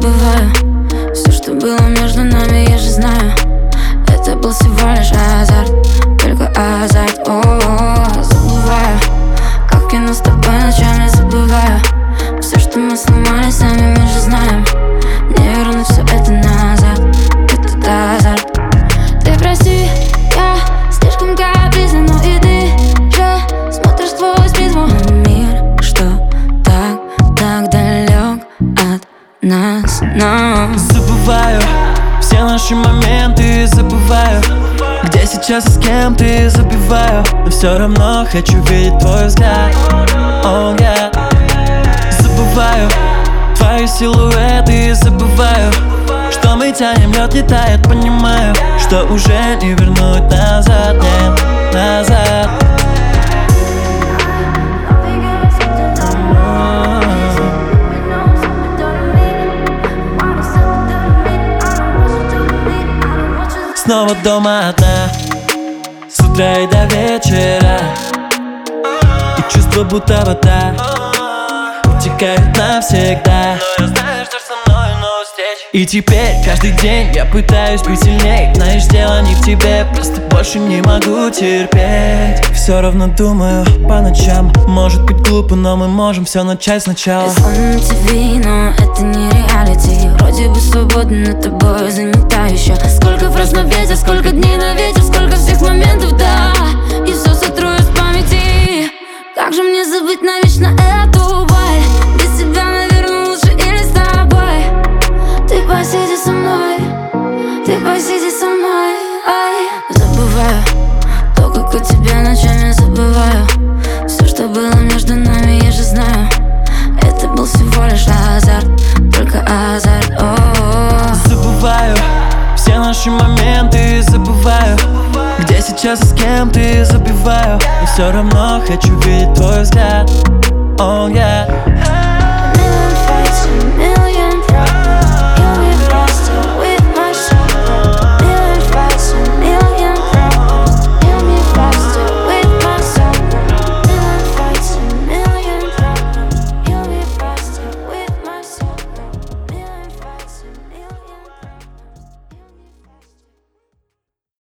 забываю Забываю все наши моменты Забываю где сейчас и с кем ты забиваю Но все равно хочу видеть твой взгляд. Oh, yeah. Забываю твои силуэты Забываю, что мы тянем, лед не тает Понимаю, что уже не вернуть назад Нет, назад Снова дома одна С утра и до вечера. И чувство будто вода Утекает навсегда. И теперь каждый день я пытаюсь быть сильней. Знаешь, дело не в тебе Просто больше не могу терпеть Все равно думаю по ночам. Может быть глупо, но мы можем все начать сначала. Я на ТВ, но это не реалити. Вроде бы свободна, но тобой занята еще Сколько фраз на ветер, сколько дней на ветер Сколько всех моментов, да. И все сотру из памяти. Как же мне забыть навечно эту боль? Без тебя, наверное, лучше или с тобой. Ты посиди со мной Ты посиди наши моменты Забываю где сейчас и с кем ты забиваю. Но все равно хочу видеть твой взгляд. Oh yeah